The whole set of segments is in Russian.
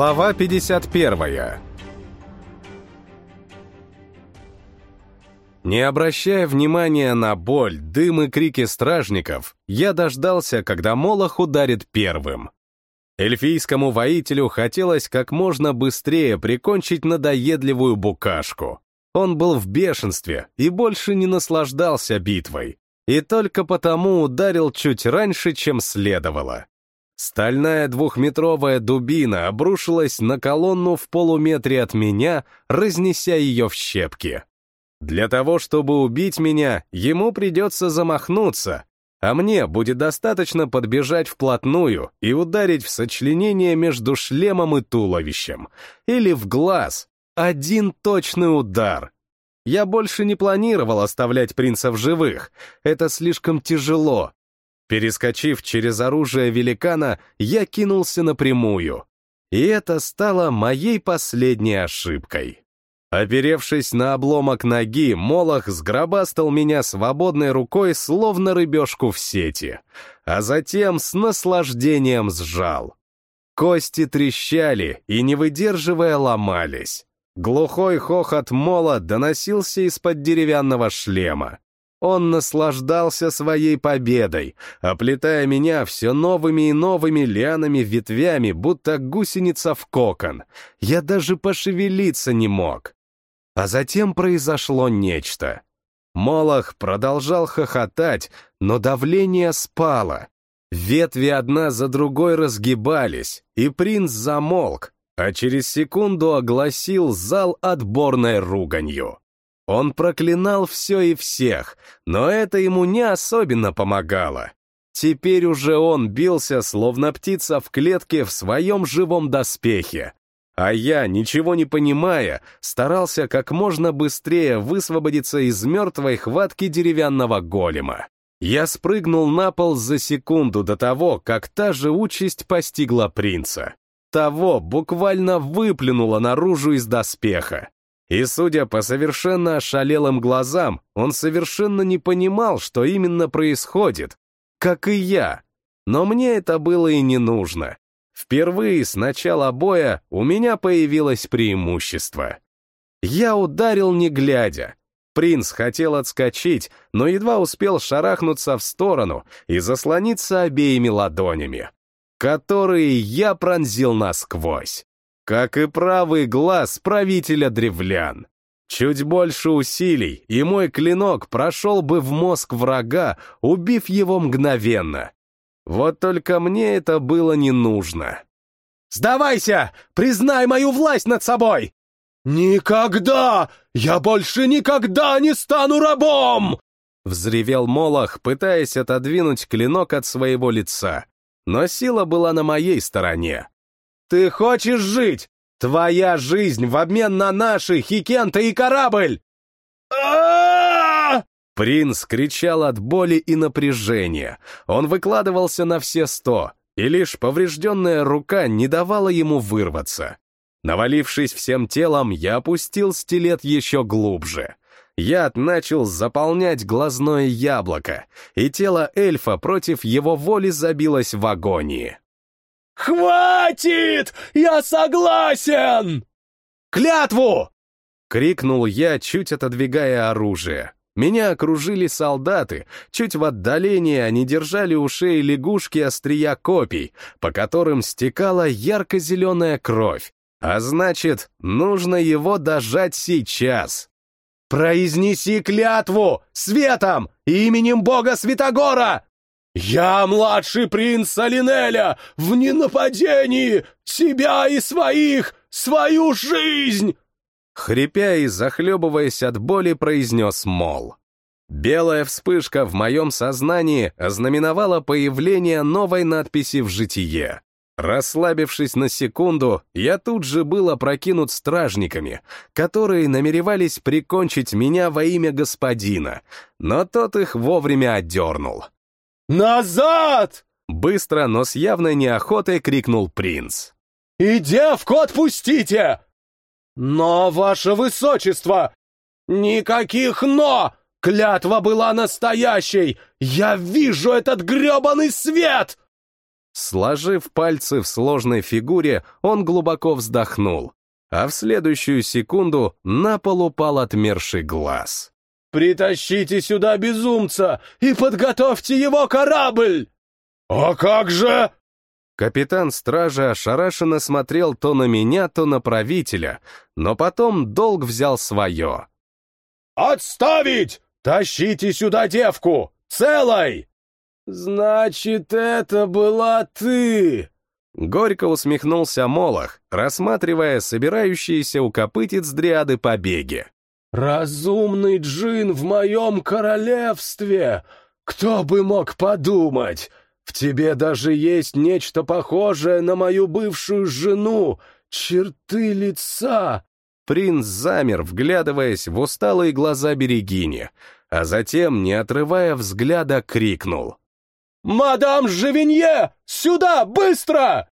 Глава 51 Не обращая внимания на боль, дым и крики стражников, я дождался, когда Молох ударит первым. Эльфийскому воителю хотелось как можно быстрее прикончить надоедливую букашку. Он был в бешенстве и больше не наслаждался битвой, и только потому ударил чуть раньше, чем следовало. Стальная двухметровая дубина обрушилась на колонну в полуметре от меня, разнеся ее в щепки. Для того, чтобы убить меня, ему придется замахнуться, а мне будет достаточно подбежать вплотную и ударить в сочленение между шлемом и туловищем, или в глаз. Один точный удар. Я больше не планировал оставлять принца в живых, это слишком тяжело, Перескочив через оружие великана, я кинулся напрямую. И это стало моей последней ошибкой. Оперевшись на обломок ноги, Молох сгробастал меня свободной рукой, словно рыбешку в сети, а затем с наслаждением сжал. Кости трещали и, не выдерживая, ломались. Глухой хохот Мола доносился из-под деревянного шлема. Он наслаждался своей победой, оплетая меня все новыми и новыми лианами-ветвями, будто гусеница в кокон. Я даже пошевелиться не мог. А затем произошло нечто. Молох продолжал хохотать, но давление спало. Ветви одна за другой разгибались, и принц замолк, а через секунду огласил зал отборной руганью. Он проклинал все и всех, но это ему не особенно помогало. Теперь уже он бился, словно птица в клетке в своем живом доспехе. А я, ничего не понимая, старался как можно быстрее высвободиться из мертвой хватки деревянного голема. Я спрыгнул на пол за секунду до того, как та же участь постигла принца. Того буквально выплюнуло наружу из доспеха. И, судя по совершенно ошалелым глазам, он совершенно не понимал, что именно происходит, как и я. Но мне это было и не нужно. Впервые с начала боя у меня появилось преимущество. Я ударил не глядя. Принц хотел отскочить, но едва успел шарахнуться в сторону и заслониться обеими ладонями, которые я пронзил насквозь как и правый глаз правителя древлян. Чуть больше усилий, и мой клинок прошел бы в мозг врага, убив его мгновенно. Вот только мне это было не нужно. «Сдавайся! Признай мою власть над собой!» «Никогда! Я больше никогда не стану рабом!» Взревел Молох, пытаясь отодвинуть клинок от своего лица. Но сила была на моей стороне. Ты хочешь жить? Твоя жизнь в обмен на наши, Хикента и корабль!» Принц кричал от боли и напряжения. Он выкладывался на все сто, и лишь поврежденная рука не давала ему вырваться. Навалившись всем телом, я опустил стилет еще глубже. Яд начал заполнять глазное яблоко, и тело эльфа против его воли забилось в агонии. «Хватит! Я согласен!» «Клятву!» — крикнул я, чуть отодвигая оружие. Меня окружили солдаты, чуть в отдалении они держали у шеи лягушки острия копий, по которым стекала ярко-зеленая кровь. А значит, нужно его дожать сейчас. «Произнеси клятву! Светом! Именем бога Святогора! «Я младший принц Салинеля! В ненападении! Себя и своих! Свою жизнь!» Хрипя и захлебываясь от боли, произнес Мол. Белая вспышка в моем сознании ознаменовала появление новой надписи в житие. Расслабившись на секунду, я тут же был опрокинут стражниками, которые намеревались прикончить меня во имя господина, но тот их вовремя отдернул. «Назад!» — быстро, но с явной неохотой крикнул принц. «И девку отпустите!» «Но, ваше высочество!» «Никаких «но!» Клятва была настоящей! Я вижу этот гребаный свет!» Сложив пальцы в сложной фигуре, он глубоко вздохнул, а в следующую секунду на пол упал отмерший глаз. «Притащите сюда безумца и подготовьте его корабль!» «А как же?» Капитан стражи ошарашенно смотрел то на меня, то на правителя, но потом долг взял свое. «Отставить! Тащите сюда девку! Целой!» «Значит, это была ты!» Горько усмехнулся Молох, рассматривая собирающиеся у копытец дриады побеги. «Разумный джин в моем королевстве! Кто бы мог подумать! В тебе даже есть нечто похожее на мою бывшую жену, черты лица!» Принц замер, вглядываясь в усталые глаза Берегини, а затем, не отрывая взгляда, крикнул. «Мадам Живинье! Сюда, быстро!»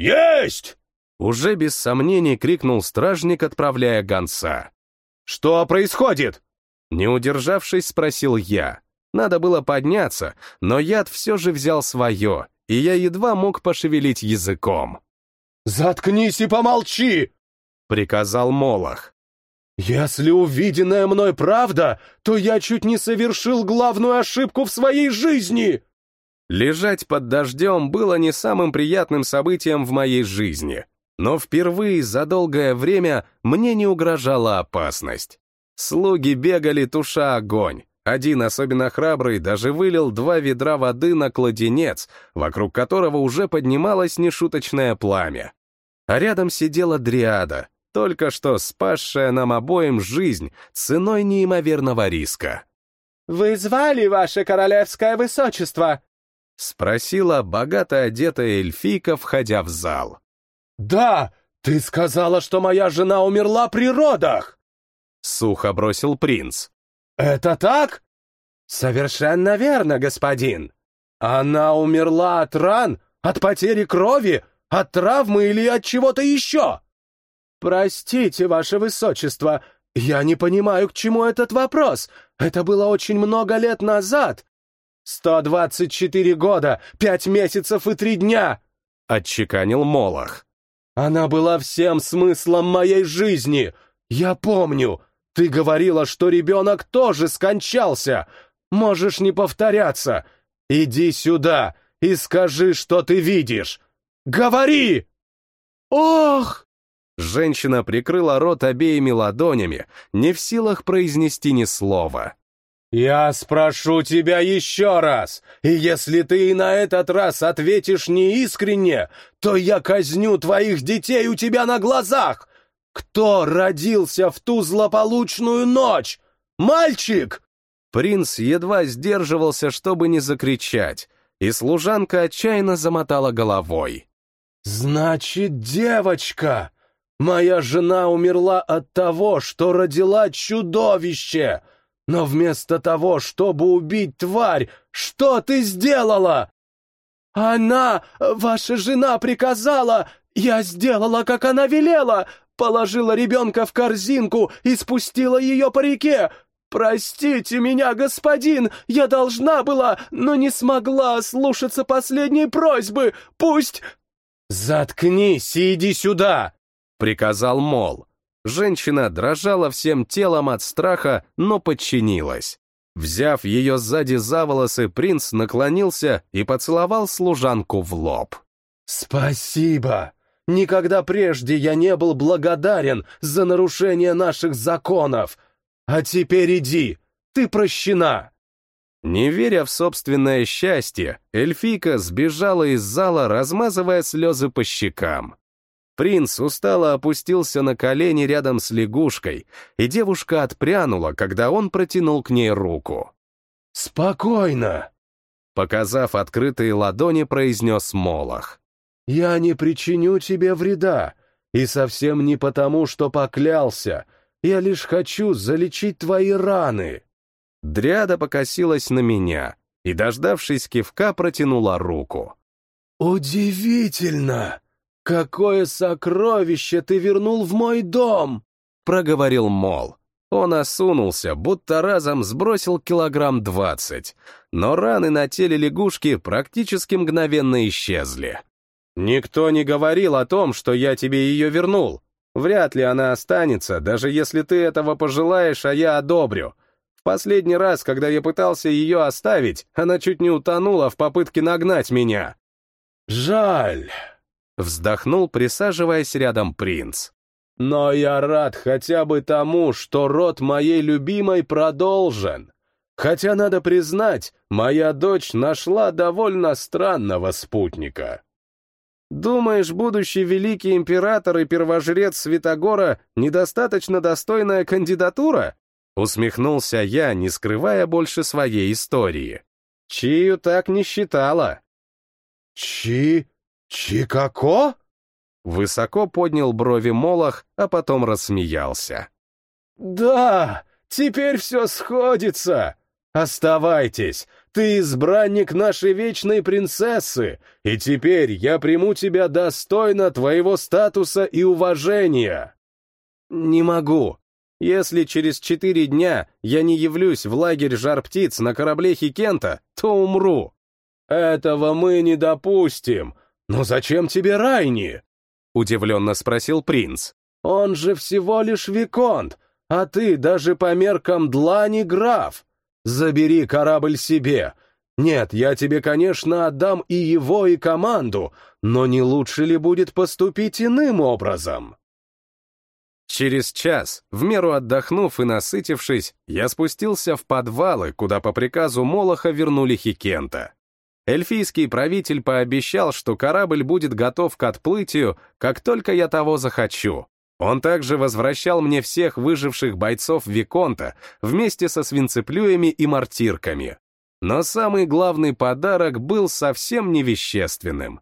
«Есть!» Уже без сомнений крикнул стражник, отправляя гонца. «Что происходит?» Не удержавшись, спросил я. Надо было подняться, но яд все же взял свое, и я едва мог пошевелить языком. «Заткнись и помолчи!» — приказал Молох. «Если увиденное мной правда, то я чуть не совершил главную ошибку в своей жизни!» Лежать под дождем было не самым приятным событием в моей жизни, но впервые за долгое время мне не угрожала опасность. Слуги бегали, туша огонь. Один особенно храбрый даже вылил два ведра воды на кладенец, вокруг которого уже поднималось нешуточное пламя. А рядом сидела дриада, только что спасшая нам обоим жизнь ценой неимоверного риска. «Вы звали, ваше королевское высочество?» — спросила богато одетая эльфийка, входя в зал. «Да, ты сказала, что моя жена умерла при родах!» Сухо бросил принц. «Это так?» «Совершенно верно, господин!» «Она умерла от ран, от потери крови, от травмы или от чего-то еще?» «Простите, ваше высочество, я не понимаю, к чему этот вопрос. Это было очень много лет назад. «Сто двадцать четыре года, пять месяцев и три дня!» — отчеканил Молох. «Она была всем смыслом моей жизни! Я помню! Ты говорила, что ребенок тоже скончался! Можешь не повторяться! Иди сюда и скажи, что ты видишь! Говори!» «Ох!» Женщина прикрыла рот обеими ладонями, не в силах произнести ни слова. «Я спрошу тебя еще раз, и если ты и на этот раз ответишь неискренне, то я казню твоих детей у тебя на глазах! Кто родился в ту злополучную ночь? Мальчик!» Принц едва сдерживался, чтобы не закричать, и служанка отчаянно замотала головой. «Значит, девочка! Моя жена умерла от того, что родила чудовище!» Но вместо того, чтобы убить тварь, что ты сделала? Она, ваша жена, приказала, я сделала, как она велела, положила ребенка в корзинку и спустила ее по реке. Простите меня, господин, я должна была, но не смогла слушаться последней просьбы. Пусть... «Заткнись и иди сюда!» — приказал Мол. Женщина дрожала всем телом от страха, но подчинилась. Взяв ее сзади за волосы, принц наклонился и поцеловал служанку в лоб. «Спасибо! Никогда прежде я не был благодарен за нарушение наших законов. А теперь иди, ты прощена!» Не веря в собственное счастье, эльфийка сбежала из зала, размазывая слезы по щекам. Принц устало опустился на колени рядом с лягушкой, и девушка отпрянула, когда он протянул к ней руку. «Спокойно!» Показав открытые ладони, произнес Молох. «Я не причиню тебе вреда, и совсем не потому, что поклялся. Я лишь хочу залечить твои раны». Дряда покосилась на меня и, дождавшись кивка, протянула руку. «Удивительно!» «Какое сокровище ты вернул в мой дом!» — проговорил Мол. Он осунулся, будто разом сбросил килограмм двадцать, но раны на теле лягушки практически мгновенно исчезли. «Никто не говорил о том, что я тебе ее вернул. Вряд ли она останется, даже если ты этого пожелаешь, а я одобрю. В последний раз, когда я пытался ее оставить, она чуть не утонула в попытке нагнать меня». «Жаль», — вздохнул, присаживаясь рядом принц. Но я рад хотя бы тому, что род моей любимой продолжен. Хотя, надо признать, моя дочь нашла довольно странного спутника. Думаешь, будущий великий император и первожрец Святогора недостаточно достойная кандидатура? Усмехнулся я, не скрывая больше своей истории. Чию так не считала. Чи... Чикако? Высоко поднял брови Молох, а потом рассмеялся. «Да, теперь все сходится. Оставайтесь, ты избранник нашей вечной принцессы, и теперь я приму тебя достойно твоего статуса и уважения». «Не могу. Если через четыре дня я не явлюсь в лагерь жар-птиц на корабле Хикента, то умру». «Этого мы не допустим. Но зачем тебе Райни?» — удивленно спросил принц. «Он же всего лишь Виконт, а ты даже по меркам длани граф. Забери корабль себе. Нет, я тебе, конечно, отдам и его, и команду, но не лучше ли будет поступить иным образом?» Через час, в меру отдохнув и насытившись, я спустился в подвалы, куда по приказу Молоха вернули Хикента. Эльфийский правитель пообещал, что корабль будет готов к отплытию, как только я того захочу. Он также возвращал мне всех выживших бойцов Виконта вместе со свинцеплюями и мартирками. Но самый главный подарок был совсем невещественным.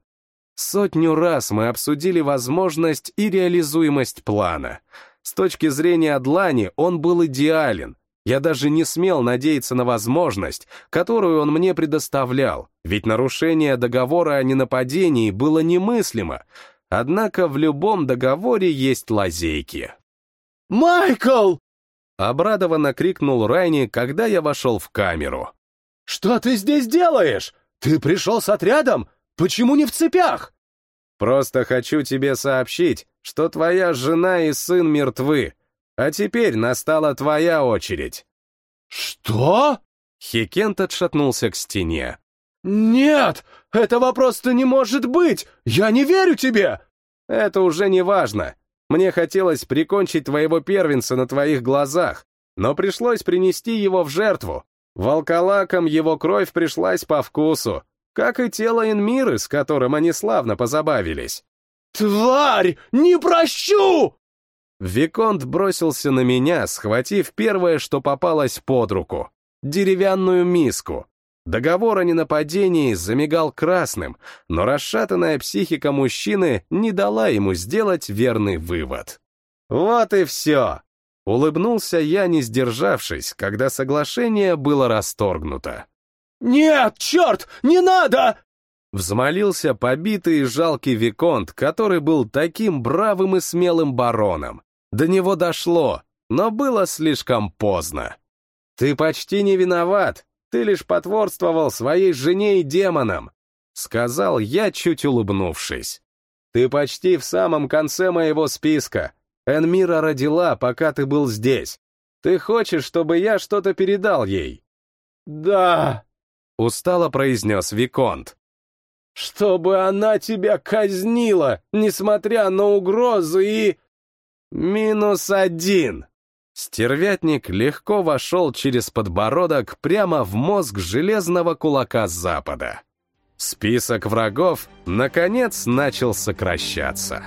Сотню раз мы обсудили возможность и реализуемость плана. С точки зрения Длани он был идеален, я даже не смел надеяться на возможность, которую он мне предоставлял, ведь нарушение договора о ненападении было немыслимо, однако в любом договоре есть лазейки. «Майкл!» — обрадованно крикнул Райни, когда я вошел в камеру. «Что ты здесь делаешь? Ты пришел с отрядом? Почему не в цепях?» «Просто хочу тебе сообщить, что твоя жена и сын мертвы, а теперь настала твоя очередь». «Что?» Хикент отшатнулся к стене. «Нет, этого просто не может быть! Я не верю тебе!» «Это уже не важно. Мне хотелось прикончить твоего первенца на твоих глазах, но пришлось принести его в жертву. Волколакам его кровь пришлась по вкусу, как и тело Инмиры, с которым они славно позабавились». «Тварь! Не прощу!» Виконт бросился на меня, схватив первое, что попалось под руку — деревянную миску. Договор о ненападении замигал красным, но расшатанная психика мужчины не дала ему сделать верный вывод. «Вот и все!» — улыбнулся я, не сдержавшись, когда соглашение было расторгнуто. «Нет, черт, не надо!» Взмолился побитый и жалкий Виконт, который был таким бравым и смелым бароном. До него дошло, но было слишком поздно. «Ты почти не виноват, ты лишь потворствовал своей жене и демонам», — сказал я, чуть улыбнувшись. «Ты почти в самом конце моего списка. Энмира родила, пока ты был здесь. Ты хочешь, чтобы я что-то передал ей?» «Да», — устало произнес Виконт. «Чтобы она тебя казнила, несмотря на угрозы и...» Минус один. Стервятник легко вошел через подбородок прямо в мозг железного кулака Запада. Список врагов, наконец, начал сокращаться.